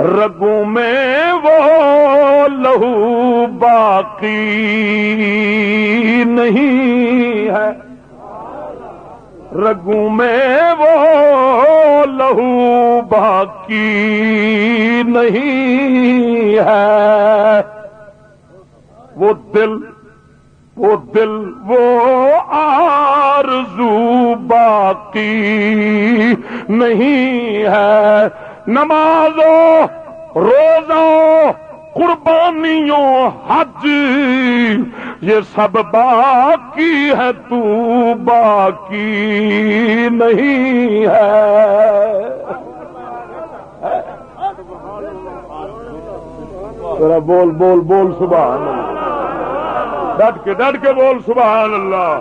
رگوں میں وہ لہو باقی نہیں ہے۔ رگوں میں وہ لہو باقی نہیں ہے۔ وہ دل وہ دل، وہ آرزو باقی نہیں ہے۔ نمازوں، روزوں، قربانیوں، حج، یہ سب باقی ہے، تو باقی نہیں ہے۔ بول بول بول، سبحان اللہ۔ ڈٹ کے ڈٹ کے بول، سبحان اللہ۔